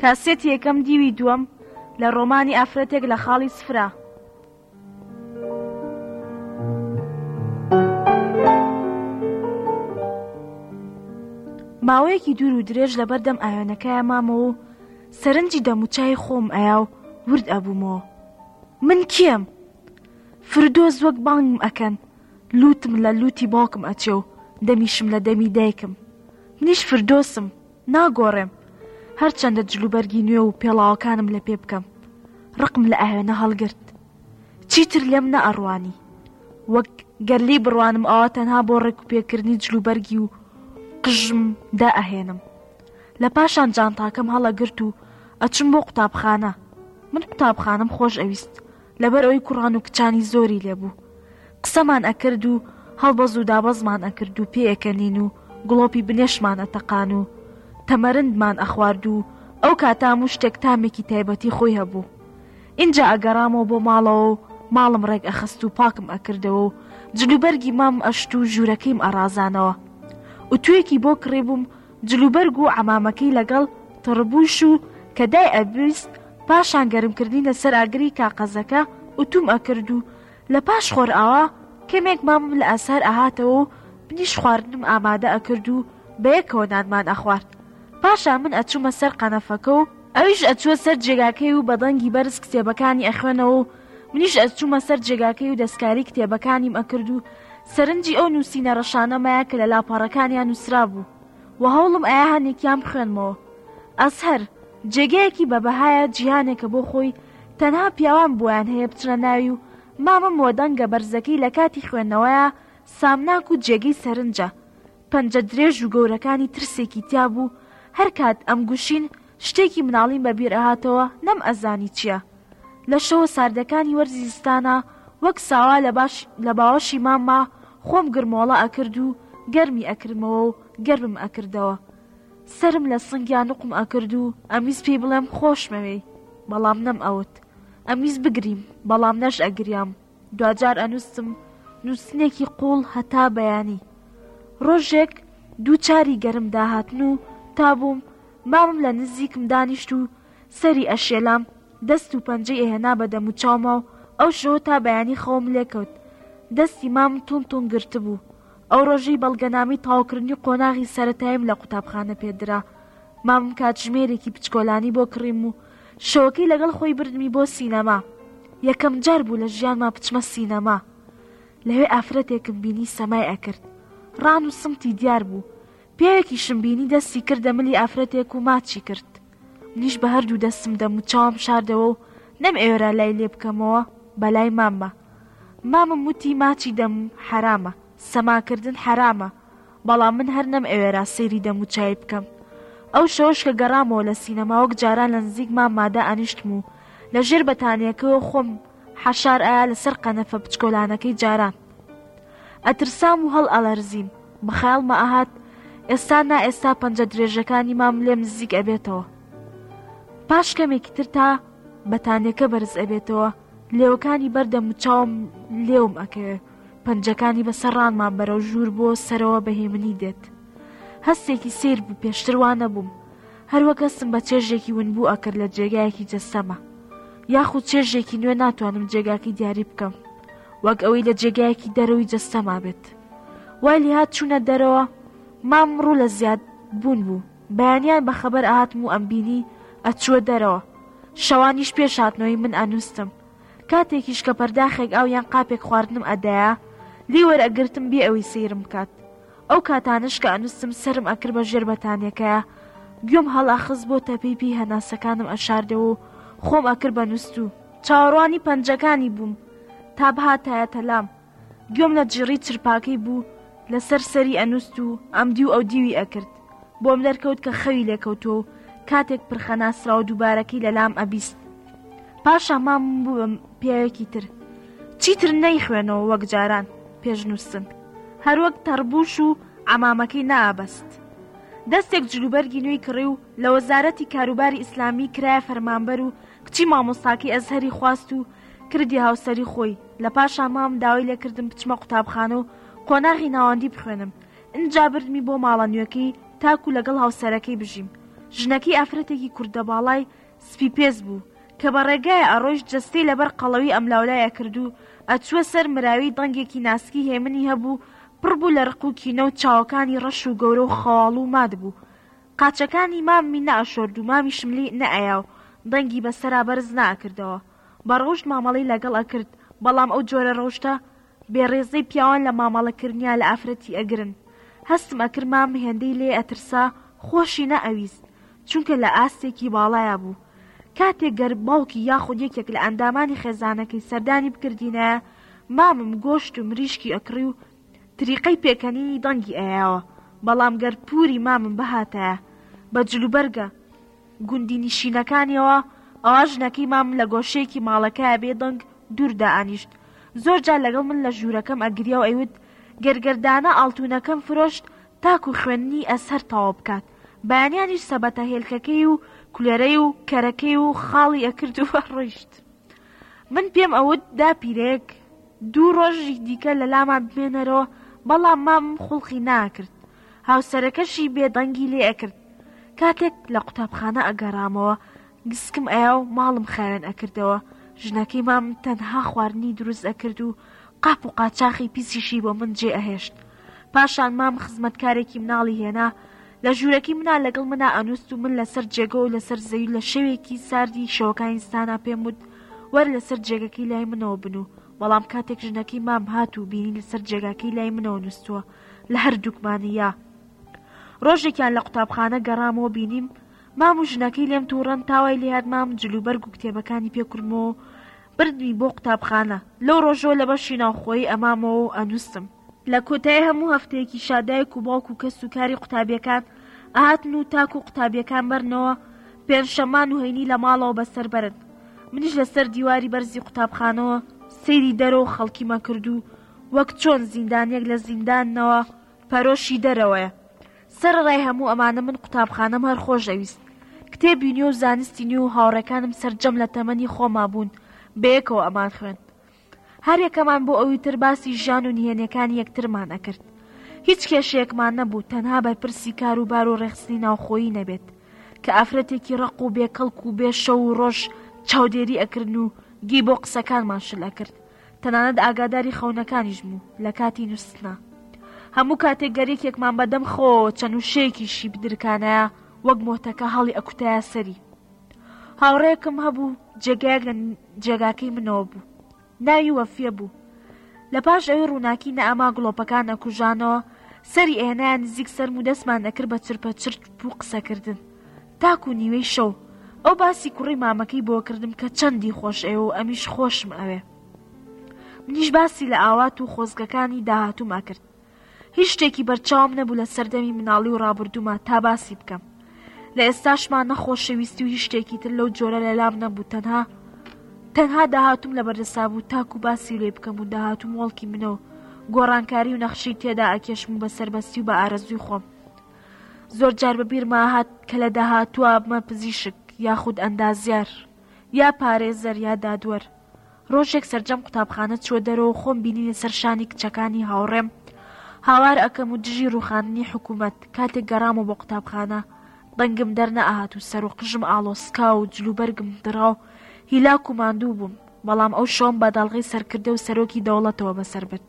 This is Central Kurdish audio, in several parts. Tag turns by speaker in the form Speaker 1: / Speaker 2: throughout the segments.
Speaker 1: کاسێتی یەکەم دیوی دووەم لە ڕۆمانی ئافرەتێک لە خاڵی سفرە ماوەیەکی دوور و درێژ لە بەردەم ئاوێنەکەی مامەوە و سەرنجی دەموچای خۆم ئەیا و ورد ئەبوومەوە من کێم فرودۆز وەک بانگم ئەکەن لووتم لە لووتی باوکم ئەچێ و دەمیشم لە دەمی دایکم. منیش فردۆسم، ناگۆڕێم، هەرچەندە جلوبەرگی نوێ و پێڵاوەکانم لە پێ بکەم. ڕقم لە ئاوێنە هەڵگرت. چیتر لێم نەئەڕوانی. وەک گەر لێی بڕوانم ئەوا تەنها بۆ ڕێکوپێکردنی جلوبەرگی و قژم دائەهێنم. لە پاشان جانتاکەم هەڵەگرت و ئەچم بۆ قوتابخانە. من قوتابخانەم خۆش ئەویست. لەبەرئەوەی کوڕان و کچانی زۆری لێبوو قسەمان ئەکرد و هەڵبەز و دابەزمان ئەکرد و پێ ئەکەنین و گڵۆپی بنێشمان ئەتەقان و تەمەرندمان ئەخوارد و ئەو کاتە هەموو شتێک تامێکی تایبەتی خۆی هەبوو ئینجا ئەگەڕامەوە بۆ ماڵەوە و ماڵم ڕێک ئەخست و پاکم ئەکردەوە و جلوبەرگی مام ئەشت و ژوورەکەیم ئەڕازانەوە ئوتوێکی بۆ کڕیبووم جلوبەرگ و عەمامەکەی لەگەڵ تڕبووش و کە دای ئەبیست پاشان گەرمکردنی لەسەر ئاگری کاقەزەکە ئوتوم ئەکرد و لە پاش خۆرئاوا کەمێک مامم لە ئەزهەر ئەهاتەوە و منیش خواردنم ئامادە ئەکرد و بەیەکەوە نانمان ئەخوارد پاشان من ئەچوومە سەر قەنەفەکە و ئەویش ئەچووە سەر جێگاکەی و بە دەنگی بەرز کتێبەکانی ئەخوێنەوە و منیش ئەچوومە سەر جێگاکەی و دەستکاری کتێبەکانیم ئەکرد و سەرنجی ئەو نووسینە ڕەشانەمایە کە لە لاپەڕەکانیان نووسرا بوو و هەوڵم ئایا هەنێکیان بخوێنمەوە ئەزهر جێگەیەکی بەبەهایە جیهانێکە بۆ خۆی تەنها پیاوان بۆیان هەیە بچنە ناوی و مامە مۆدەنگە بەرزەکەی لە کاتی خوێندنەوەیە سامناک و جێگەی سەرنجە پەنجە درێژ و گەورەکانی ترسێکی تیا بوو هەر کات ئەم گوشین شتێکی مناڵیم بەبیر ئەهاتەوە نەم ئەزانی چیە لە شەوە ساردەکانی وەرزی زستانە وەک ساوا لە باش لە باوەشی مامما خۆم گرمۆڵە ئەکرد و گەرمی ئەکردمەوە و گەرمم ئەکردەوە سرم لە سنگیا نقم ئەکرد و ئەمیز پێی بڵێم خۆشمەوێی بەڵام نەم ئەوت ئەمیز بگریم بەڵام نەش ئەگریام دواجار ئەنووسم نووسنێکی قوڵ هەتا بەیانی ڕۆژێک دوو چاری گەرم داهاتن و تا بووم مامم لە نزیکم دانیشت و سەری ئەشێلام دەست و پەنجەی ئەهێنا بە دەم و چاوما و ئەو شەوە تا بەیانی خەوم لێکەوت دەستی مام تون تون گرتبوو ئەو ڕۆژەی بەڵگەنامی تاوکردنی قۆناغی سەتایم لە قوتابخانە پێدرا مامم کاتژمێرێکی پچکۆلانی بۆ کڕیم و شەوەکەی لەگەڵ خۆی بردمی بۆ سینەما یەکەم جار بوو لە ژیانما بچمە سینەما لەوێ ئافرەتێکم بینی سەمای ئەکرد ڕان و سمتی دیار بوو پیاوێکیشم بینی دەستی کردە ملی ئافرەتێک و ماچی کرد منیش بە هەردوو دەسم دەموچاوم شاردەوە و نەم ئێۆرا لای لێ بکەمەوە بەلای ماممە مامم وتی ماچی دەم حەرامە سەما کردن حەرامە بەڵام من هەر نەم ئەوێرا سەیری دەم و چای بکەم ئەو شەوەش کە گەڕامەوە لە سینەما وەک جاران لە نزیک مام مادە ئەنیشتم و لە ژێر بەتانیەکەوە خۆم حەشار ئایا لە سەر قەنەفە پچکۆلانەکەی جاران ئەترسام و هەڵ ئەلەرزیم بە خەیاڵمە ئەهات ئێستا نا ئێستا پەنجە درێژەکانی مام لێم نزیک ئەبێتەوە پاش کەمێکی تر تا بەتانیەکە بەرز ئەبێتەوە لێوەکانی بەردەم و چاوم لێوم ئەکەوێت پەنجەکانی بەسەر ڕانمان بەرەو ژوور بۆ سەرەوە بە هێمنی دێت هەستێکی سیر بوو پێشتر وانە بووم هەروەک هەستم بە چێژێکی ونبوو ئەکرد لە جێگایەکی جەستەمە یاخود چێژێکی نوێ ناتوانم جێگاکەی دیاری بکەم وەک ئەوەی لە جێگایەکی دەرەوەی جەستەما بێت وای لێهات چوونە دەرەوە مام ڕوو لە زیاد بوون بوو بەیانیان بە خەبەر ئاهاتم و ئەمبینی ئەچووە دەرەوە شەوانیش پێش هاتنەوەی من ئەنووستم کاتێکیش کە پەرداخێک ئاو یان قاپێک خواردنم ئەدایە لێی وەرئەگرتم بێ ئەوی سەیرم بکات ئەو کاتانەش کە ئەنوستم سەرم ئەکرد بە ژێر بەتانیەکەیە گوێم هەڵئەخست بۆ تەپی پێی هەناسەکانم ئەشاردەوە و خۆم ئەکرد بە نوستوو چاوەڕوانی پەنجەکانی بووم تا بهاتایەتە لام گوێم لە جیڕی چرپاکەی بوو لەسەر سەری ئەنووست و ئەم دیو ئەو دیوی ئەکرد بۆم دەرکەوت کە خەوی لێکەوتۆ و کاتێک پرخە ناسراوە دووبارەکەی لەلام ئەبیست پاشا مام بوو بەم پیاوێکی تر چیتر نەی خوێنەوە وەک جاران پێش نووسن هەروەک تەڕبوش و ئەمامەکەی نابەست دەستێک جلوبەرگی نوێی کڕی و لە وەزارەتی کاروباری ئیسلامی کرایە فەرمانبەر و کچی مامۆستاکەی ئەزهری خواست و کردی هاوسەری خۆی لەپاشان مام داوای لێکردم بچمە قوتابخانە و قۆناغی ناوەندی بخوێنم ئینجا بردمی بۆ ماڵە نوێکەی تاکو لەگەڵ هاوسەرەکەی بژیم ژنەکەی ئافرەتێکی کوردە باڵای سپی پێست بوو کە بە ڕێگایە ئەڕۆیشت جەستەی لەبەر قەڵەوی ئەملاولای ئەکرد و ئەچووە سەر مراوی دەنگێکی ناسکی هێمنی هەبوو پڕ بوو لە ڕق و کینە و چاوەکانی ڕەش و گەورە و خەواڵ و مات بوو قاچەکانی مامی نەئەشۆرد و مامیشم لێی نەئەیا و دەنگی بەسەرا بەرز نەئەکردەوە بە ڕەوشت مامەڵەی لەگەڵ ئەکرد بەڵام ئەو جۆرە ڕەوشتە بێ ڕێزەی پیاوان لە مامەڵە کردنیا لە ئافرەتی ئەگرن هەستم ئەکرد مام هێندەی لێ ئەترسا خۆشی نە ئەویست چونکە لە ئاستێکی باڵایا بوو کاتێک گەر باوکی یاخود یەکێک لە ئەندامانی خێزانەکەی سەردانی بکردینایە مامم گۆشت و مریشکی ئەکڕی و تریقەی پێکەنینی دەنگی ئەیاوە بەڵام گەر پوری مامم بهاتایە بە جلوبەرگە گوندی نیشینەکانیەوە، ئەوا ژنەکەی مامم لە گۆشەیەکی ماڵەکەیا بێ دەنگ دوور دائەنیشت، زۆر جار لەگەڵ من لە ژوورەکەم ئەگریا و ئەیوت، گەرگەردانە ئاڵتونەکەم فرۆشت تاکو خوێندنی ئەزهەر تەواو بکات، بەیانیانیش سەبەتە هێلکەکەی و کولێرەی و کەرەکەی و خاڵی ئەکرد و ئەڕۆیشت. من پێم ئەوت داپیرەیەک دوو ڕۆژی دیکە لە لامان بمێنەرەوە، بەڵام مامم خوڵقی ناکرد، هاوسەرەکەشی بێ دەنگی لێ ئەکرد، کاتێک لە قوتابخانە ئەگەڕامەوە گسکم ئەیا و ماڵم خاوێن ئەکردەوە ژنەکەی مام تەنها خواردنی دروست ئەکرد و قاپ و قاچاخی پیسیشی بۆ من جێ ئەهێشت پاشان مام خزمەتکارێکی مناڵی هێنا لە ژوورەکەی منا لەگەڵ منا ئەنووست و من لەسەر جێگە و لەسەر زەوی لە شەوێکی ساردی شەوەکانی ستانا پێم وت وەر لەسەر جێگەکەی لای منەوە بن و بەڵام کاتێک ژنەکەی مام هات و بینی لەسەر جێگاکەی لای منەوە نووسووە لە هەردووکمانە یا ڕۆژێکیان لە قوتابخانە گەڕامەوە بینیم مام و ژنەکەی لێم تووڕەن تاوای لێهات مام جلوبەرگ و کتێبەکانی پێ کورمەوە و بردمی بۆ قوتابخانە لەو ڕۆژەوە لە بەشی ناوخۆیی ئەمامەوە و ئەنووسم لە کۆتایی هەموو هەفتەیەکیشا دایک و باوک و کەس و کاری قوتابیەکان ئەهاتن و تاکو قوتابیەکان مەرنەوە پێنجشەمان و هەینی لە ماڵەوە بەسەر بەرن منیش لەسەر دیواری بەرزی قوتابخانەوە سەیری دەرەوە خەڵکی مەکرد و وەک چۆن زیندانیەک لە زیندانەوە پەرۆشی دەرەوەیە سەرەڕای هەموو ئەمانە من قوتابخانەم هەر خۆش ئەویست کتێبی نوێ و زانستی نوێ و هاوڕێکانم سەرجەم لە تەمەنی خۆما بوون بەیەکەوە ئەمان خوێند هەریەکەمان بۆ ئەوی تر باسی ژیان و نهێنیەکانی یەکترمان ئەکرد هیچ کێشەیەکمان نەبوو تەنها بەرپرسی کار و بار و ڕێخستنی ناوخۆیی نەبێت کە ئافرەتێکی ڕق و بێکەڵک و بێ شەو و ڕۆژ چاودێری ئەکردن و گی بۆ قسەکانمان شل ئەکرد تەنانەت ئاگاداری خەونەکانیش بوو لە کاتی نووستنا هەموو کاتێک گەریکێکمان بەدەم خۆ چەند و شەیەکی شی بدرکانایە وەک مۆتەکە هەڵی ئەکوتایە سەری هاوڕێکم هەبوو جێگایەک لە جێگاکەی منەوە بوو ناوی وەفیە بوو لە پاش ئەوی ڕووناکی نەئەما گڵۆپەکان ئەکوژانەوە سەری ئێنایان نزیک سەرم و دەستمان ئەکرد بە چرپە چرت بوو قسەکردن تاکو نیوەی شەو ئەو باسی کوڕی مامەکەی بۆ کردم کە چەندی خۆش ئەوێ و ئەمیش خۆشم ئەوێ منیش باسی لە ئاوات و خۆزگەکانی داهاتوم ئەکرد هیچ شتێکی بەرچاوم نەبوو لە سەردەمی مناڵی و ڕابردووما تا باسی بکەم لە ئێستاشما نەخۆشەویستی و هیچ شتێکی تر لەو جۆرە لەلام نەبوو تەنها تەنها داهاتوم لە بەردەسا بوو تاکو باسی لێ بکەم و داهاتوم وەڵکی منەوە گۆڕانکاری و نەخشی تێدا ئەکێشم و بە سەربەستی و بە ئارەزوی خۆم زۆر جار بە بیرما هات کە لە داهاتووە بمە پزیشک یاخود ئەندازیار، یا پارێزەر یا دادوەر. ڕۆژێک سەرجەم قوتابخانە چووە دەرەوە و خۆم بینی لەسەر شانی کچەکانی هاوڕێم هاوار ئەکەم و دژی ڕووخاندنی حکوومەت، کاتێک گەڕامەوە بۆ قوتابخانە دەنگم دەرنەئەهات و سەر و قژم ئاڵۆسکاو و جلوبەرگم دڕاو هیلاک و ماندوو بووم، بەڵام ئەو شەوم بە داڵغی سەرکردە و سەرۆکی دەوڵەتەوە بەسەر برد.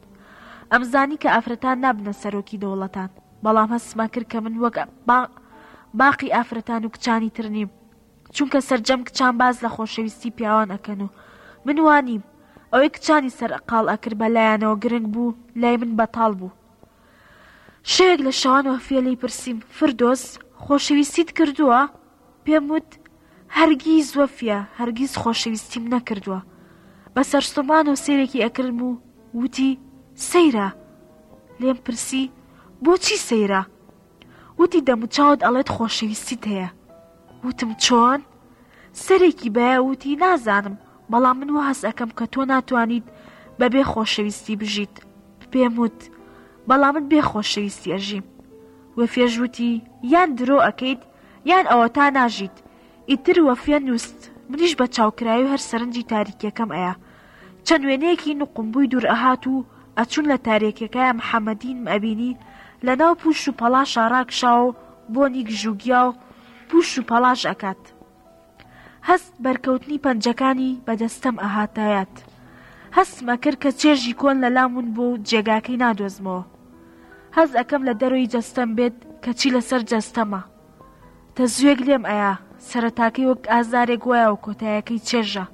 Speaker 1: ئەمزانی کە ئافرەتان نابنە سەرۆکی دەوڵەتان. بەڵام هەستمان کرد کە من وەک باقی ئافرەتان و کچانی تر نیم چونکە سەرجەم کچان باز لە خۆشەویستی پیاوان ئەکەن و من وانیم ئەوەی کچانی سەر قاڵ ئەکرد بە لایەنەوە گرنگ بوو لای من بەتاڵ بوو شەوێک لە شەوان وەفیە لی پرسیم فردۆس خۆشەویستیت کردووە پێم وت هەرگیز وەفیە هەرگیز خۆشەویستیم نەکردووە بە سەرسوڕمانەوە سەیرێکی ئەکردم و وتی سەیرە لێم پرسی بۆچی سەیرە وتی دەموچاوت ئەڵێت خۆشەویستیت هەیە وتم چۆن سەرێکی بایە وتی نازانم بەڵام من وە هەست ئەەکەم کە تۆ ناتوانیت بەبێ خۆشەویستی بژیت پێم وت بەڵامت بێ خۆشەویستی ئەژیم وە فێژوتی یان درۆ ئەەکەیت یان ئەوەتا ناژیت ئیتر وەفیە نوست منیش بە چاوکراوی هەر سەرنجی تاریکیەکەم ئەیا چەند وێنەیەکی نوقم بووی دوور ئەهات و ئەچوون لە تاریەکیەکایا محمدین م ئەبینی لە ناو پووش و پەڵاشا ڕاکشاوەو بۆنی گژوگیاو پووش و پەڵاش ئەکات هەست بەرکەوتنی پەنجەکانی بە دەستەم ئەهاتایەت هەستم ئەکرد کە چێژی کۆن لە لام ون بووە و جێگاکەی نادۆزمەوە هەز ئەکەم لە دەرۆی جەستەم بێت کەچی لەسەر جەستەمە تەزوێک لێم ئەیا سەرەتاکەی وەک ئازارێک وایە و کۆتایەکەی چێژە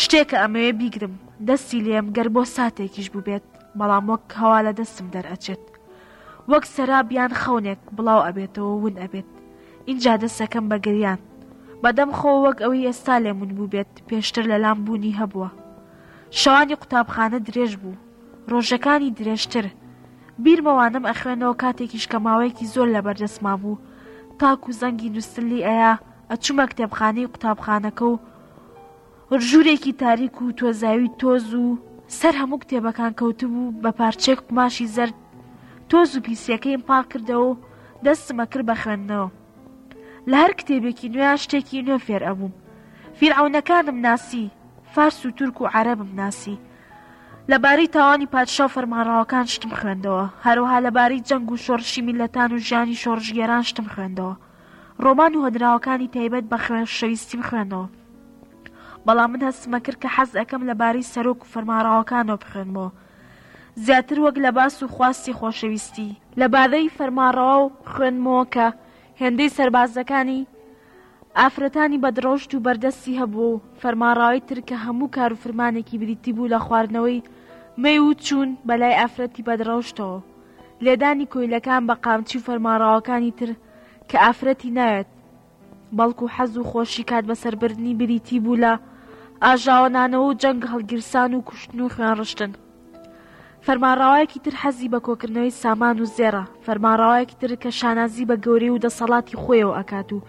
Speaker 1: شتێکە ئەمەوێ بیگرم دەستی لێم گەر بۆ ساتێکیش بوبێت بەڵام وەک هەوا لە دەستم دەرئەچێت وەک سەراب یان خەونێک بڵاو ئەبێتەوە ون ئەبێت ئینجا دەستەکەم بە گریان بەدەم خۆوە وەک ئەوەی ئێستا لێم ون بووبێت پێشتر لە لام بوونی هەبووە شەوانی قوتابخانە درێژ بوو ڕۆژەکانی درێژتر بیرمەوانم ئەخوێنەوە کاتێکیش کە ماوەیەکی زۆر لە بەردەست مابوو تاکو زەنگی نووسلی ئەیا ئەچوومە کتێبخانەی قوتابخانەکە و ژوورێکی تاریک و تۆزاوی تۆز و سەر هەموو کتێبەکان کەوتبوو بە پارچەیەک قوماشی زەرد تۆز و پیسیەکەیم پاک کردەوە و دەستمە کرد بە خوێندنەوە لە هەر کتێبێکی نوێ شتێکی نوێ فێر ئەبووم فیرعونەکانم ناسی فارس و تورک و عەرەبم ناسی لەبارەی تاوانی پادشا و فەرمانڕاوەکان شتم خوێندەوە هەروها لەبارەی جەنگ و شۆڕشی میلەتان و ژیانی شۆڕژگێران شتم خوێندەوە ڕۆمان و هۆنراوەکانی تایبەت بە خوێنشەویستیم خوێندەوە، بەڵام من هەستمەکرد کە حەز ئەکەم لەبارەی سەرۆک و فەرماڕەواکانەوە بخوێنمەوە زیاتر وەک لە باس و خواستی خۆشەویستی، لەبارەی فەرماڕەواو خوێنمەوە کە هێندەی سەربازەکانی ئافرەتانی بەدڕەوشت و بەردەستی هەبووە و فەرماڕەوای تر کە هەموو کاروفرمانێکی بریتی بوو لە خواردنەوەی مەی و چوون بەلای ئافرەتی بەدڕەوشتەوە. لێدانی کۆیلەکان بە قامچی و فەرمانڕەواکانی تر کە ئافرەتی ناوێت، بەڵکو حەز و خۆشی کات بەسەربردنی بریتی بوو لە ئاژاوەنانەوە و جەنگ هەڵگیرسان و کوشتن و خوێنڕشتن. فەرمانڕەوایەکی تر حەزی بە کۆکردنەوەی سامان و زێڕە، فەرمانڕەوایەکی تر کە شانازی بە گەورەی و دەسەڵاتی خۆیەوە ئەکات و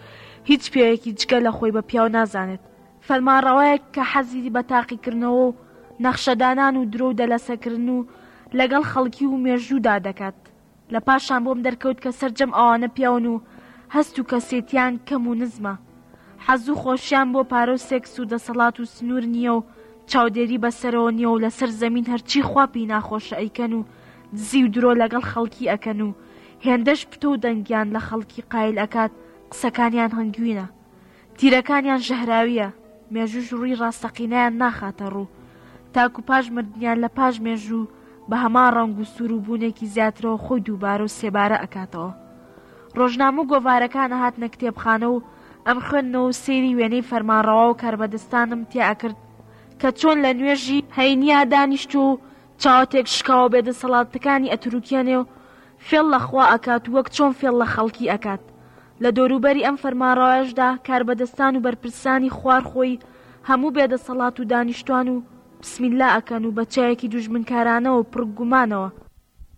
Speaker 1: هیچ پێوەیەکی جگە لە خۆی بە پیاو نازانێت، فەرمانڕەوایەک کە حەزی بە تاقیکردنەوە و نەخشەدانان و درۆ و دەلەسەکردن و لەگەڵ خەڵکی و مێژوودا دەکات، لە پاشان بۆم دەرکەوت کە سەرجەم ئەوانە پیاون و هەست و کەسێتیان کەم و نزمە، حەز و خۆشیان بۆ پارە و سێکس و دەسەڵات و سنوور نییە و چاودێری بە سەرەوە نییە و لەسەر زەمین هەرچی خوا پێی ناخۆشە ئەیکەن و دزی و درۆ لەگەڵ خەڵکی ئەکەن و هێندەش پتەو دەنگیان لە خەڵکی قایل ئەکات قسەکانیان هەنگوینە تیرەکانیان ژەهراوییە، مێژووش ڕووی ڕاستەقینەیان ناخاتە ڕوو، تاکو پاش مردنیان لە پاش مێژوو بە هەمان ڕەنگ و سوور و بوونێکی زیاترەوە خۆی دووبارە و سێبارە ئەکاتەوە. ڕۆژنامە و گۆڤارەکان ئەهاتنە کتێبخانە و ئەمخوێندنەوە و سەیری وێنەی فەرمانڕەوا و کاربەدەستانم تێ ئەکرد کە چۆن لە نوێژی هەینیا دانیشتووە و چاوە تێکشکاوە بێ دەسەڵاتەکانی ئەترووکێنێ و فێڵ لە خوا ئەکات و وەک چۆن فێڵ لە خەڵکی ئەکات. لە دەوروبەری ئەم فەرماڕەوایەشدا کاربەدەستان و بەرپرسانی خوار خۆی هەموو بێ دەسەڵات و دانیشتوان و بسم اللە ئەکەن و بە چاوێکی دوژمنکارانەوە و پڕ گومانەوە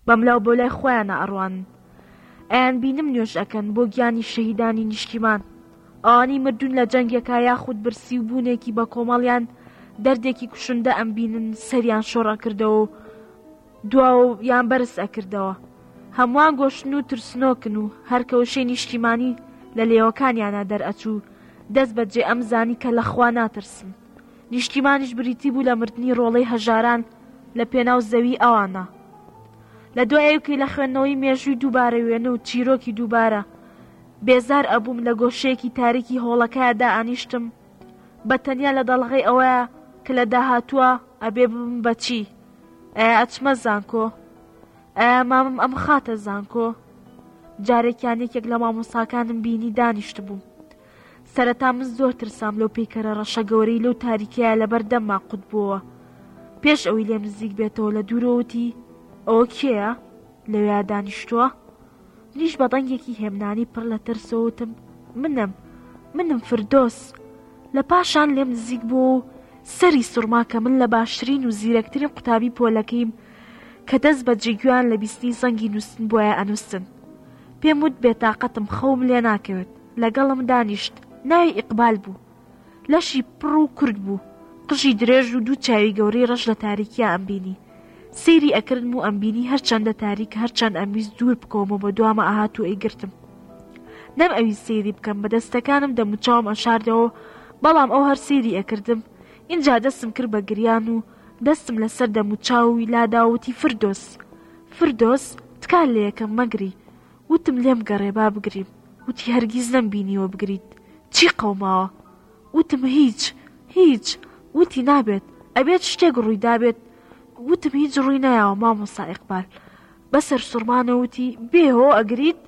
Speaker 1: بەملاو بۆلای خۆیانا ئەڕوانن ئەیان بینم نوێژ ئەکەن بۆ گیانی شەهیدانی نیشتیمان ئەوانی مردوون لە جەنگێکا یاخود برسی و بوونێکی بە کۆمەڵیان دەردێکی کوشندە ئەم بینن سەریان شۆڕەکردەوە و دواو یان بەرز ئەکردەوە هەمووان گۆشتن و ترسنۆکن و هەرکەوشەی نیشتیمانی لە لێوەکانیانە دەرئەچوو دەست بە جێ ئەم زانی کە لەخوا ناترسن نیشتیمانیش بریتی بوو لە مردنی ڕۆڵەی هەژاران لە پێناو زەوی ئەوانە لە دوایەوکەی لە خوێندنەوەی مێژووی دووبارە وێنە و چیرۆکی دووبارە بێزار ئەبووم لە گۆشەیەکی تاریکی هۆڵەکەیا دائەنیشتم بە تەنیا لە دەڵغەی ئەوەیە کە لە داهاتووە ئەبێ ببم بەچی ئە ئەچمە زانکۆ ئە مامم ئەم خاتە زانکۆ جارێکیان یەکێک لە مامۆساکانم بینی دانیشت بووم سەرەتا من زۆر ترسام لەو پیکەرە ڕەشە گەورەی لەو تاریکەیە لەبەر دەمما قوت بووە پێش ئەوی لێم نزیک بێتەوە لە دوورەوتی ئەوە کێیە لەوێ دانیشتووە منیش بە دەنگێکی هێمنانی پڕ لە ترسەوە وتم، منم، منم فردۆس. لە پاشان لێم نزیک بووەوە و سەری سوڕما کە من لە باشترین و زیرەکترین قوتابی پۆلەکەیم کە دەست بە جێگوێیان لە بیستنی زەنگی نووستن بۆیە ئەنووسن. پێم وت بێتاقەتم، خەوم لێ ناکەوێت. لەگەڵم دانیشت. ناوی ئیقبال بوو. لەشی پڕ و کورت بوو قژی درێژ و دوو چاوی گەورەی ڕەش لە تاریکیا ئەمبینی سەیری ئەکردم و ئەمبینی هەرچەندە تاریک هەرچەند ئەمویست دوور بکەومە بە دوامە ئاهات و ئەیگرتم نەم ئەوی سەیری بکەم بە دەستەکانم دەموچاوم ئەشاردەوە بەڵام ئەو هەر سەیری ئەکردم ئینجا دەستم کرد بە گریان و دەستم لەسەر دەموچاوی لاداوتی فردۆس فردۆس تکال لە یەکەم مەگری وتم لێم گەڕێ با بگریم وتی هەرگیز نەم بینیوە بگریت چی قەوماوە وتم هیچ هیچ وتی نابێت ئەبێت شتێک ڕووی دابێت وتم هیچ ڕووی نایەوە مامۆستا ئیقبال بە سەرسوڕمانە وتی بێ هۆ ئەگریت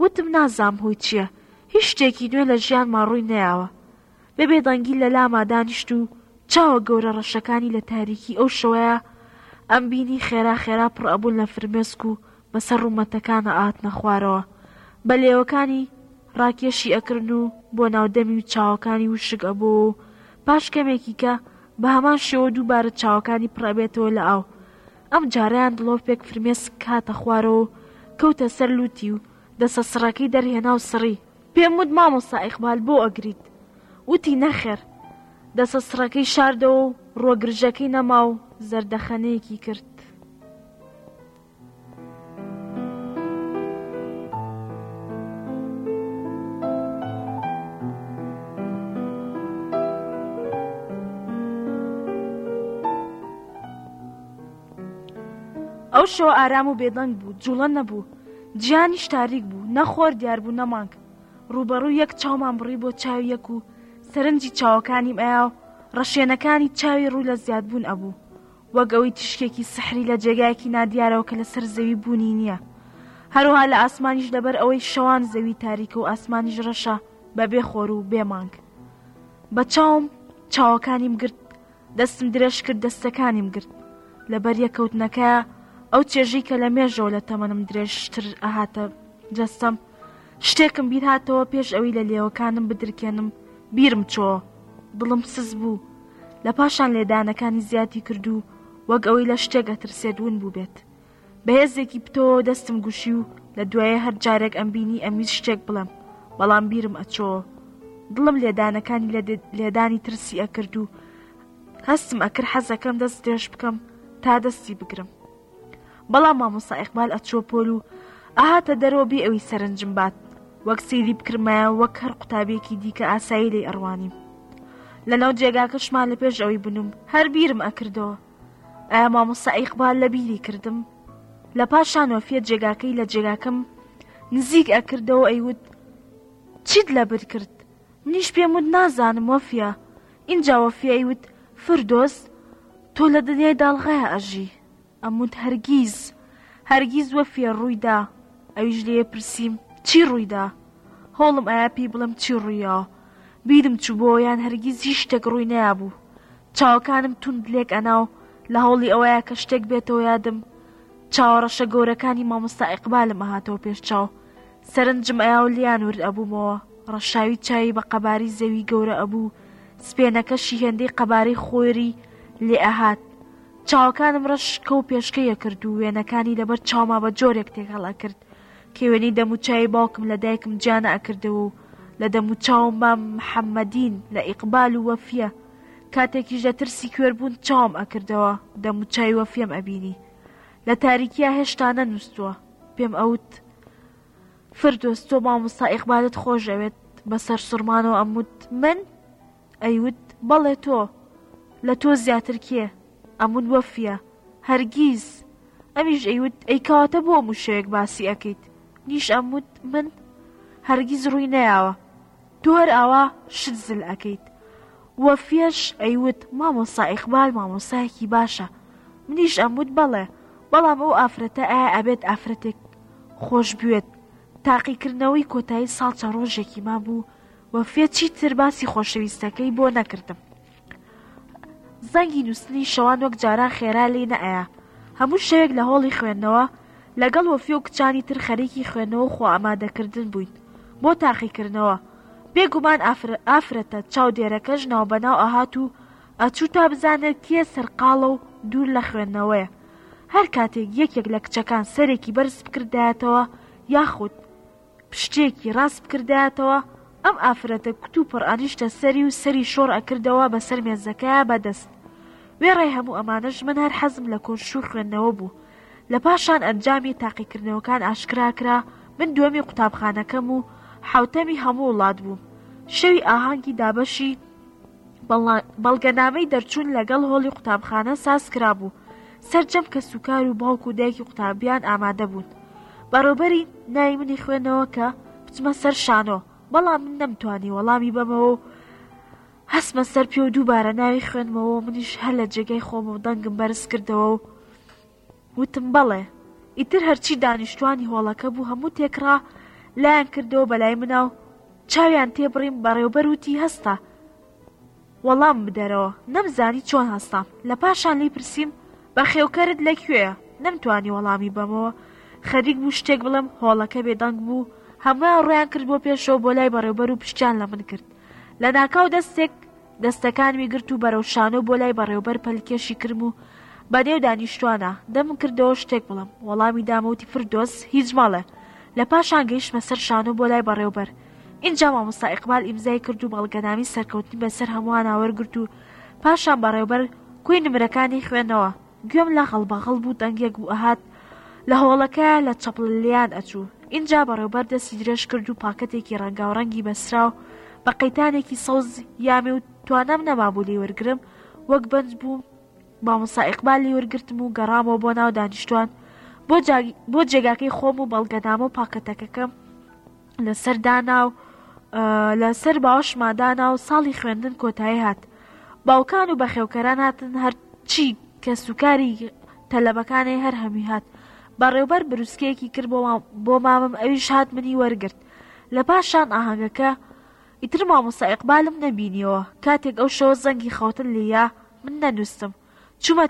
Speaker 1: وتم نازام هۆی چییە هیچ شتێکی نوێ لە ژیانما ڕووی نەیاوە بە بێدەنگی لە لاما دانیشت و چاوە گەورە ڕەشەکانی لە تاریکی ئەو شەوەیا ئەم بینی خێرا خێرا پڕ ئەبوون لە فرمێسک و بەسەر ڕوومەتەکانە ئاتنە خوارەوە بە لێوەکانی ڕاکێشی ئەکرن و بۆ ناو دەمی و چاوەکانی وشک ئەبوو و پاش کەمێکی کە بە هەمان شێوە دووبارە چاوەکانی پڕەبێتەوە لە ئاو ئەم جارەیان دڵۆپێک فرمێسک کاتە خوارەوە کەوتە سەر لوتی و دەسە سڕەکەی دەرهێنا و سڕی پێم وت مامۆستا ئیقبال بۆ ئەگریت؟ وتی نەخێر. دەسە سڕەکەی شاردەوە و ڕووە گرژەکەی نەما و زەردەخەنەیەکی کرد. ئەو شەوە ئارام و بێدەنگ بوو جوڵە نەبوو جیهانیش تاریک بوو، نە خۆر دیار بوو نە مانگ، ڕووبەڕووی یەک چاومان بڕی بۆ چاوی یەک و سەرنجی چاوەکانیم ئەیا و ڕەشێنەکانی چاوی ڕوو لە زیادبوون ئەبوو، وەک ئەوەی تیشکێکی سحری لە جێگایەکی نادیارەوە کە لەسەر زەوی بوونی نییە. هەروەها لە ئاسمانیش لەبەر ئەوەی شەوان زەوی تاریکە و ئاسمانیش ڕەشە بەبێ خۆر و بێ مانگ بە چاوم چاوەکانیم گرت دەستم درێژ کرد دەستەکانیم گرت لە بەریەکەوتنەکە ئەو چێژی کە لە مێژەوە لە تەمەنم درێژتر ئەهاتە جەستەم شتێکم بیرهاتەوە پێش ئەوی لە لێوەکانم بدرکێنم بیرم چۆ دڵم سز بوو لە پاشان لێدانەکانی زیادی کردو وەک ئەوەی لە شتێک ئەترسێت ون بووبێت بەهێزێکی پتەوەوە دەستم گوشی و لە دوایە هەر جارێک ئەم بینی ئەمویست شتێک بڵێم بەڵام بیرم ئەچۆ دڵم لێدانەکانی لە لێدانی ترسی ئەکرد و هەستم ئەکرد حەزەکەم دەست درێژ بکەم تا دەستی بگرم بەڵام مامۆسا ئەقبال ئەچۆ پۆل و ئاهاتە دەرەوە بێ ئەوی سەرنجم بات وەک سەیری بکرمایە وەک هەر قوتابێکی دیکە ئاسایی لی ئەڕوانیم لەناو جێگاکەشمان لە پێش ئەوی بنوم هەر بیرم ئەکردەوە ئایا مامۆستا ئیقبال لە بیری کردم لە پاشانۆفیە جێگاکەی لە جێگاکەم نزیک ئەکردەوە ئەیوت چیت لە بر کرد منیش پێم وت نازانم وەفیە ئینجا وەفیایی وت فردۆس تۆ لە دنیای داڵغای ئەژی ئەموت هەرگیز هەرگیز وەفیە ڕوویدا ئەویش لێ پرسییم چی ڕوویدا هەوڵم ئەیا پێی بڵێم چی ڕوویا و بیرم چوو بۆ یان هەرگیز هیچ شتێک ڕووی نەیابوو چاوەکانم توند لێک ئەنا و لە هەوڵی ئەوەیا کە شتێک بێتەوە یادم چاوە ڕەشە گەورەکانی مامۆستا ئیقبالم ئەهاتەوە پێش چاو سەرنجم ئەیا و لیان ورد ئەبوومەوە ڕەشاوی چاوی بە قەباری زەوی گەورە ئەبوو سپێنەکەشی هێندەی قەبارەی خۆێری لێ ئەهات چاوەکانم ڕەش کە و پێشکەی ئەکرد و وێنەکانی لەبەر چاوما بە جۆرێک تێکهەڵ ئەکرد کێوێنی دەموچاوی باوکم لە دایکم جیانا ئەکردەوە و لە دەموچاوم مام محەمەدین لە ئیقبال و وەفیە کاتێکیش لە ترسی کوێربوون چاوم ئەکردەوە دەموچاوی وەفیەم ئەبینی لە تاریکیا هێشتا نەنووستووە پێم ئەوت فردۆس تۆ مامۆستا ئیقبالت خۆش ئەوێت بە سەرسوڕمانەوە ئەموت من ئەیوت، بەڵێ تۆ، لە تۆ زیاتر کێ؟ ئەموت، وەفیە، هەرگیز! ئەمیش ئەیوت، ئەی کەواتە بۆ مووشەیەک باسی ئەکەیت؟ منیش ئەموت، من؟ هەرگیز ڕووی نەیاوە، تۆ هەر ئاوا شت زل ئەکەیت. وەفیەش ئەیوت، مامۆستا ئیقبال مامۆستایەکی باشە. منیش ئەموت، بەڵێ، بەڵام ئەو ئافرەتە ئایا ئەبێت ئافرەتێک خۆش بوێت؟ تاقیکردنەوەی کۆتایی ساڵ چەند ڕۆژێکی مابوو، وەفێ چیتر باسی خۆشەویستەکەی بۆ نەکردم زەنگی نووسنی شەوان وەک جاران خێرا لی نەئەیا هەموو شەوێک لە هۆڵی خوێندنەوە لەگەڵ وەفی و کچانی تر خەریکی خوێندنەوە خۆ ئامادەکردن بووین بۆ تاقیکردنەوە بێگومان ئافرەتە چاودێرەکەش ناوبەناو ئەهات و ئەچوو تا بزانێت کێ سەرقاڵە و دوور لە خوێندنەوەیە هەر کاتێک یەکێک لە کچەکان سەرێکی بەرز بکردایەتەوە یاخود پشتێکی ڕاست بکردایەتەوە ئەم ئافرەتە کوت و پڕ ئەنیشتە سەری و سەری شۆڕ ئەکردەوە بەسەر مێزەکەیا بە دەست وێڕای هەموو ئەمانەش من هەر حەزم لە کۆشش و خوێندنەوە بوو لە پاشان ئەنجامی تاقیکردنەوەکان ئاشکرا کرا من دووەمی قوتابخانەکەم و حەوتەمی هەموو وڵات بووم شەوی ئاهەنگی دابەشی بەڵگەنامەی دەرچوون لەگەڵ هۆڵی قوتابخانە ساز کرابوو سەرجەم کە سوکار و باوک و دایکی قوتابیان ئامادە بوون بەڕێبەری نای منی خوێنەوە کە بچمە سەر شانۆ بەڵام من نەمتوانی وەڵامی بەمەوە و هەسمە سەر پێ و دووبارە ناوی خوێنمەوە منیش هەر لە جێگەی خۆم و دەنگم بەرز کردەوە و وتم بەڵێ، ئیتر هەرچی دانیشتوانی هۆڵەکە بوو هەموو تێکڕا لایان کردەوە بەلای منا و چاویان تێبڕیم بەڕێوبەر وتی هەستە وەڵام بدەرەوە نەمزانی چۆن هەستام لە پاشان لی پرسیم بەخێوکەرت لە کوێە نەمتوانی وەڵامی بەمەوە خەریک بوو شتێک بڵێم هۆڵەکە بێدەنگ بوو هەمویان ڕۆیان کرد بۆ پێشەوە بۆ لای بەڕێوبەر و پشتیان لە من کرد لە ناکاو دەستێک دەستەکانمی گرت و بەرەو شانۆ بۆ لای بەڕێوبەر پەلکێشی کرم و بە نێو دانیشتوانا دەمم کردەوە شتێک بڵم وەڵامی دامەوتی فردۆس هیچ مەڵێ لە پاشان گەیشتمە سەر شانۆ بۆ لای بەڕێوبەر ئینجا مامۆستا ئیقبال ئیمزای کرد و بەڵگەنامی سەرکەوتنی بەسەر هەموواناوەرگرت و پاشان بەڕێوبەر کوی نمرەکانی خوێنەوە گوێم لە غەڵبەغەڵ بوو دەنگێک بوو ئەهات لە هۆڵەکەیا لە چەپڵلیان ئەچوو ئینجا بەڕێوبەر دەستی درێژ کرد و پاکەتێکی ڕەنگاو ڕەنگی بەسراو بە قەیتانێکی سەوز یامێ و توانام نەمابوو لێی وەرگرم وەک بەنج بووم مامۆسا ئیقبال لێی وەرگرتم و گەڕامەوە بۆ ناو دانیشتوان بۆ جێگاکەی خۆم و بەڵگەنامە و پاکەتەکەکەم لەسەر دانا و لەسەر باوەشما دانا و ساڵی خوێندن کۆتایی هات باوکان و بەخێوکەران هاتن هەرچی کە سوکاری تەلەبەکانی هەر هەمی هات بەڕێوبەر بروسکەیەکی کرد بۆ مامم ئەویش هات منی وەرگرت لە پاشان ئاهەنگەکە ئیتر مامۆسا ئەقبالم نەبینیەوە کاتێک ئەو شەوە زەنگی خەوتن لێیا من نەنووسم چوومە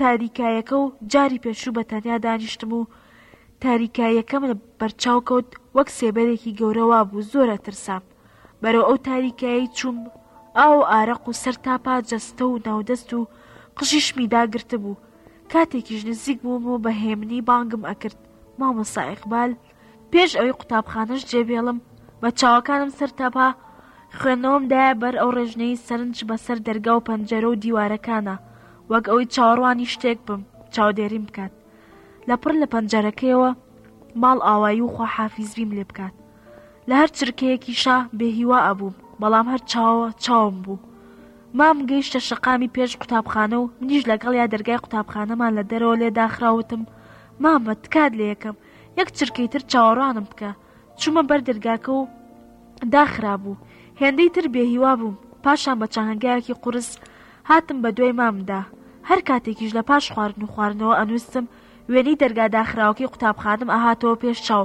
Speaker 1: تاریکایەکە و جاری پێشوو بە تەنیا دانیشتم و تاریکاییەکەم لە بەرچاو کەوت وەک سێبەرێکی گەورە وابوو زۆر ئەترسام بەرەو ئەو تاریکایی چووم ئاو و ئارەق و سەر تاپا جەستە و ناودەست و قژیشمی داگرتبوو کاتێکیش نزیک بووم و بە هێمنی بانگم ئەکرد مامۆستا ئیقبال پێش ئەوەی قوتابخانەش جێبێڵم بە چاوەکانم سەر تەپا خوێندنەوەم دایە بەر ئەو ڕێژنەی سەرنج بەسەر دەرگا و پەنجەرە و دیوارەکانە وەک ئەوەی چاوەڕوانی شتێک بم چاودێریم بکات لە پڕ لە پەنجەرەکەیەوە ماڵ ئاوایی و خواحافیزبیم لێ بکات لە هەر چرکەیەکی شا بێهیوا ئەبووم بەڵام هەر چاوە چاوم بوو مام گەیشتە شقامی پێش قوتابخانە و منیش لەگەڵ یا دەرگای قوتابخانەمان لە دەرەوە لێ داخراوتم مامە تکات لە یەکەم یەک چرکەی تر چاوەڕوانم بکە چوومە بەر دەرگاکە و داخرابوو هێندەی تر بێهیوا بووم پاشان بە چاهنگایەکی قورس هاتم بە دوای مامدا هەر کاتێکیش لە پاش خواردن و خواردنەوە ئەنووسم وێنەی دەرگا داخراوەکەی قوتابخانم ئەهاتەوە پێش چاو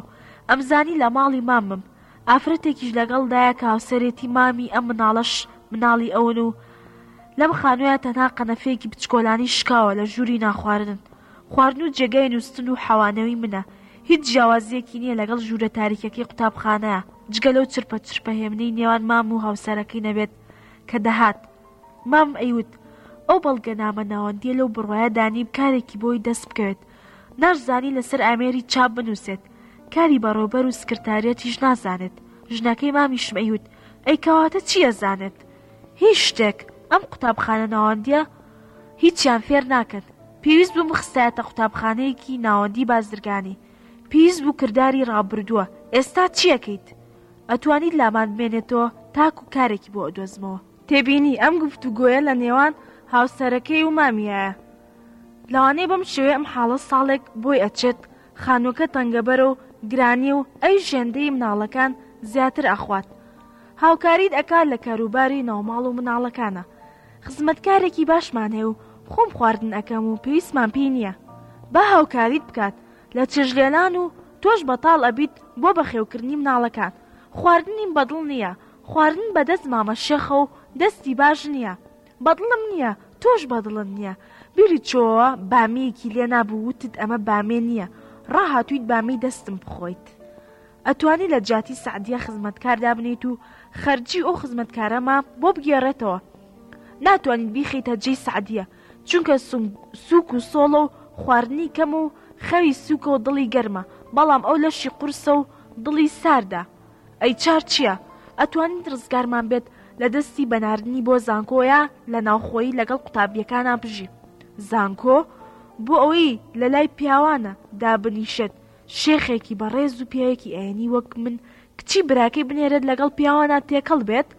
Speaker 1: ئەمزانی لە ماڵی مامم ئافرەتێکیش لەگەڵدایە کە هاوسەرێتی مامی ئەم مناڵەش مناڵی ئەون و لەم خانوویە تەنها قەنەفەیەکی بچکۆلانی شکاوە لە ژووری ناخواردن خواردنو جێگای نوستن و حەوانەوی منە هیچ جیاوازیەکی نیە لەگەڵ ژورە تاریکەکەی قوتابخانەیا جگە لەو چرپە چرپە هێمنەی نێوان مام و هاوسەرەکەی نەبێت کە دەهات مامم ئەیوت ئەو بەڵگەنامە ناوەندیە لەو بڕوایە دانیم کارێکی بۆی دەست بکەوێت ناشزانی لەسەر ئامێری چاپ بنوسێت کاری بەڕێوبەرو سکرتاریەتیش نازانێت ژنەکەی مامیشم ئەیوت ئەی کەواتە چی ئەزانێت هیچ شتێک ئەم قوتابخانە ناوەندیە هیچیان فێر ناکەن پێویست بوو بخستایەتە قوتابخانەیەکی ناوەندی بازرگانی پێویست بوو کرداری ڕابردووە ئێستا چیەکەیت ئەتوانیت لامان بمێنێتەوە تاکو کارێکی بۆ ئەدۆزمەوە تێبینی ئەم گفتوگۆیە لە نێوان هاوسەرەکەی و مامیایە لەوانەیە بەم شێوەیە ئەم حاڵە ساڵێک بۆی ئەچێت خانووەکە تەنگەبەرە و گرانی و ئەویش هێندەی مناڵەکان زیاتر ئەخوات هاوکاریت ئەکات لە کاروباری ناو ماڵ و مناڵەکانا خزمەتکارێکی باشمان هەیە و خۆم خواردن ئەکەم و پێویستمان پێی نیە با هاوکاریت بکات لە چێژ لێنان و تۆش بەتاڵ ئەبیت بۆ بەخێوکردنی مناڵەکان خواردنیم بەدڵ نیە خواردن بەدەست مامە شێخە و دەستی باش نیە بەدڵم نیە تۆش بەدڵت نیە بیرت چۆوە بامیەکی لێنابوو وتت ئەمە بامێ نیە ڕاهاتوویت بامی دەستم بخۆیت ئەتوانی لە جیاتی سەعدیە خزمەتکار دابنێیت و خەرجی ئەو خزمەتکارەمە بۆ بگێڕێتەوە ناتوانین بیخیتە جێی سعدیە چونکە سوک و سۆڵە و خواردنی کەم و خەوی سوکە و دڵی گەرمە بەڵام ئەو لەشی قورسە و دڵی ساردە ئەی چار چییە ئەتوانین ڕزگارمان بێت لە دەستی بەناردنی بۆ زانکۆیە لە ناوخۆیی لەگەڵ قوتابیەکانە بژی زانکۆ بۆ ئەوەی لە لای پیاوانە دابنیشێت شێخێکی بەڕێز و پیاوێکی ئاینی وەک من کچی براکەی بنێرێت لەگەڵ پیاوانە تێکەڵ بێت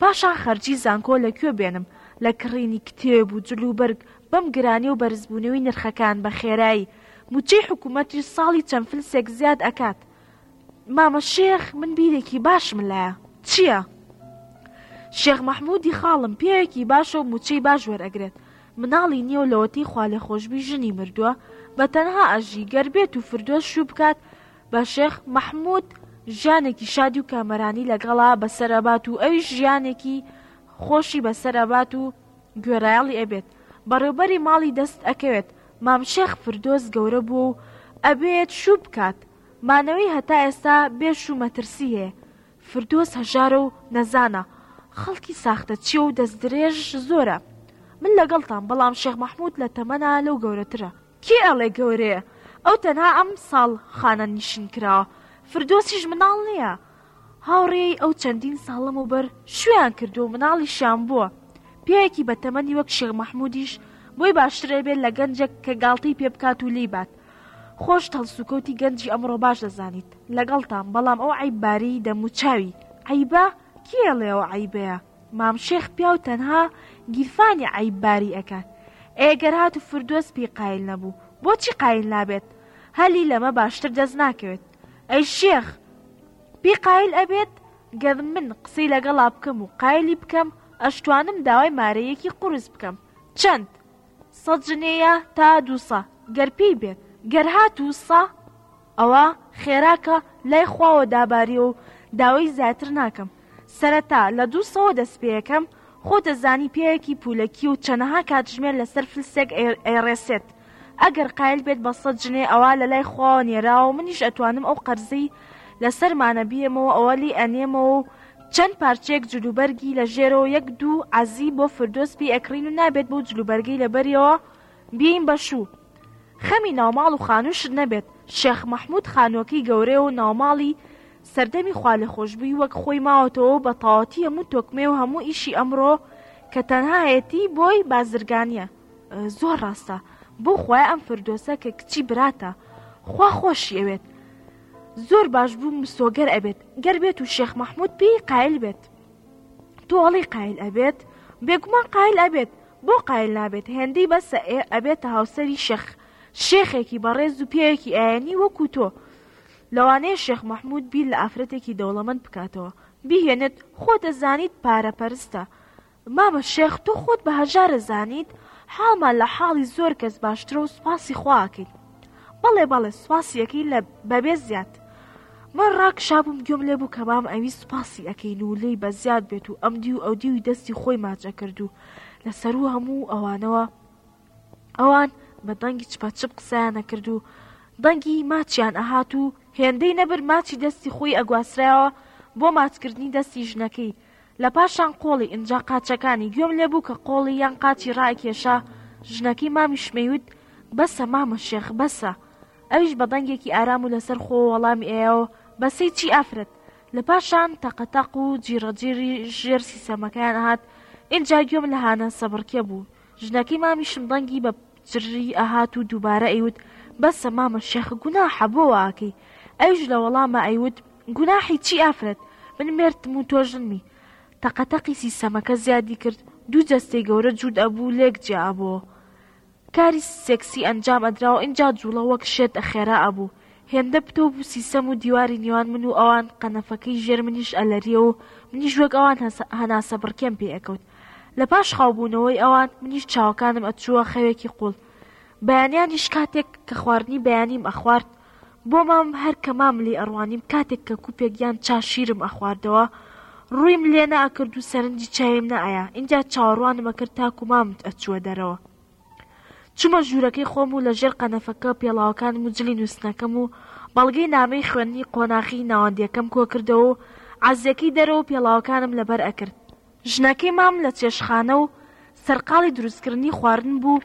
Speaker 1: پاشان خەرجی زانکۆ لە کوێ بێنم لە کڕینی کتێب و جل و بەرگ بەم گرانی و بەرزبوونەوی نرخەکان بە خێرایی موچەی حکومەتیش ساڵی چەند فلسێک زیاد ئەکات مامە شێخ من بیرێکی باشم لایە چییە؟ شێخ مەحمودی خاڵم پیاوێکی باشە و موچەی باش وەرئەگرێت مناڵی نیە و لەوەتەی خوالێخۆشبی ژنی مردوە بەتەنها ئەژی گەر بێت و فردۆس شوو بکات بە شێخ مەحمود ژیانێکی شادی و کامەرانی لەگەڵا بەسەر ئەبات و ئەویش ژیانێکی خۆشی بەسەر ئەبات و گوێرایەڵی ئەبێت بەڕێوبەری ماڵی دەست ئەکەوێت مام شێخ فردۆس گەورە بووە و ئەبێت شوو بکات مانەوەی هەتا ئێستا بێ شوو مەترسی هەیە فردۆس هەژارە و نەزانە خەڵکی ساختە چیە و دەست درێژ زۆرە من لەگەڵتام بەڵام شێخ مەحمود لە تەمەنا لەو گەورەترە. کێ ئەڵێ گەورەیە ئەو تەنها ئەم ساڵ خانە نیشین کراوە فردۆسیش مناڵ نیە هاوڕێی ئەو چەندین ساڵ لەمەو بەر شوێیان کردوە و مناڵیشیان بوە پیاوێکی بە تەمەنی وەک شێخ مەحمودیش بۆی باشترەبێت لە گەنجێک کە گاڵتەی پێ بکات و لێی بات خۆشت هەڵسوکەوتی گەنجی ئەمڕۆ باش دەزانیت لەگەڵتام بەڵام ئەو عەیب باریی دەموچاوی عەیبە کێ ئەڵێ ئەو عەیبەیە مام شێخ پیاو تەنها گیرفانی عەیب باری ئەکات ئێ گەر هاتو فردۆس پێی قایل نەبوو بۆچی قایل نابێت هەلی لەمە باشتر دەست ناکەوێت ئەی شێخ پێی قایل ئەبێت گەر من قسەی لەگەڵا بکەم و قایلی بکەم ئەشتوانم داوای مارەیەکی قورس بکەم چەند سە جنێیە تا دوو سە گەر پێی بێت گەر هات و سە ئەوا خێرا کە لای خواوە داباریە و داوای زیاتر ناکەم سەرەتا لە دوو سەوە دەست پێەکەم خۆ دەزانی پێیەکی پولەکی و چەنەها کاتژمێر لەسەر فلسێک ئەیڕێسێت ئەگەر قایل بێت بە سە جنێ ئەوا لە لای خواوە نێراوە منیش ئەتوانم ئەو قەرزەی لەسەر مانە بیەمەوە ئەوە لی ئەنێمەوە و چەند پارچەیەک جلوبەرگی لە ژێرەوە یەک دوو عەزی بۆ فردۆس پێ ئەکڕین و نابێت بەو جلوبەرگەی لە بەریەوە بێین بە شوو خەمی ناوماڵ و خانووشت نەبێت شێخ مەحموود خانووەکەی گەورەیە و ناوماڵی سەردەمی خوالێخۆشبووی وەک خۆی ماوەتەوە و بەتاوەتی هەموو تۆکمەی و هەموو ئیشی ئەمڕۆ کە تەنها هەیەتی بۆی بازرگانیە زۆر ڕاستە بۆ خوای ئەم فردۆسە کە کچی براتە خوا خۆشی ئەوێت زۆر باش بوو مسۆگەر ئەبێت گەر بێت و شێخ مەحموود پێی قایل بێت تۆ ئەڵی قایل ئەبێت بێگومان قایل ئەبێت بۆ قایل نابێت هێندەی بەسە ئێ ئەبێتە هاوسەری شەخ شێخێکی بەڕێز و پێوێکی ئاەنی وەکو تۆ لەوانەیە شێخ مەحموود بیر لە ئافرەتێکی دەوڵەمەند بکاتەوە بیهێنێت خۆ دەزانیت پارە پەرستە مامە شێخ تۆ خۆت بە هەژار ئەزانیت حاڵمان لە حاڵی زۆر کەس باشترە و سوپاسی خوا ئەکەین بەڵێ بەڵێ سوپاسی ئەکەین لە بەبێ زیاد من ڕاکشابووم گوێم لێ بوو کە مام ئەوی سوپاسی ئەکەین و لێی بە زیاد بێت و ئەمدی و ئەودیوی دەستی خۆی ماچ ئەکرد و لەسەر و هەموو ئەوانەوە ئەوان بە دەنگی چپەچپ قسەیان ئەکرد و دەنگی ماچیان ئەهات و هێندەی نەبر ماچی دەستی خۆی ئەگواسرایەوە بۆ ماچکردنی دەستی ژنەکەی لە پاشان قۆڵی ئینجا قاچەکانی گوێم لێ بوو کە قۆڵی یان قاچی ڕائەکێشا ژنەکەی مامیشم ئەیوت بەسە مامە شێخ بەسە ئەویش بە دەنگێکی ئارام و لەسەر خۆوە وەڵامی ئەیاوە بەسەی چی ئافرەت لە پاشان تەقەتەق و جیڕەجیڕی ژێر سیسەمەکەیان ئەهات ئینجا گوێم لە هانا سەبڕکێ بوو ژنەکەی مامیشم دەنگی بە جری ئەهات و دووبارە ئەیوت بەسە مامە شێخ گوناحە بۆ وا ئەکەی ئەویش لە وەڵاما ئەیوت گوناحی چی ئافرەت من مێردتم و تۆ ژنمی. تەقەتەقی سیستەمەکە زیادی کرد دوو جەستەی گەورە جووت ئەبوو لێک جیا ئەبۆوە کاری سێکسی ئەنجام ئەدرا و ئینجا جووڵە وەک شێت ئەخێرا ئەبوو هێندە پتەو بوو سیستەم و دیواری نێوان من و ئەوان قەنەفەکەی ژێر منیش ئەلەریەوە و منیش وەک ئەوان هەناسە بڕکێم پێ ئەکەوت لە پاش خاو بوونەوەی ئەوان منیش چاوەکانم ئەچووە خەوێکی قووڵ بەیانیانیش کاتێک کە خواردنی بەیانیم ئەخوارد بۆ مام هەر کە مام لی ئەڕوانیم کاتێک کە کوپێک یان چا شیرم ئەخواردەوە ڕوویم لێ نەئەکرد و سەرنجی چاویم نەئایا ئینجا چاوەڕوانم ئەکرد تاکو مامت ئەچووە دەرەوە چوومە ژوورەکەی خۆم و لە ژێر قەنەفەکە پێڵاوەکانم و جلی نووسنەکەم و بەڵگەی نامەی خوێندنی قۆناغی ناوەندیەکەم کۆکردەوە و عەزیەکەی دەرەوە و پێڵاوەکانم لەبەر ئەکرد ژنەکەی مام لە چێشخانە و سەرقاڵی دروستکردنی خواردن بوو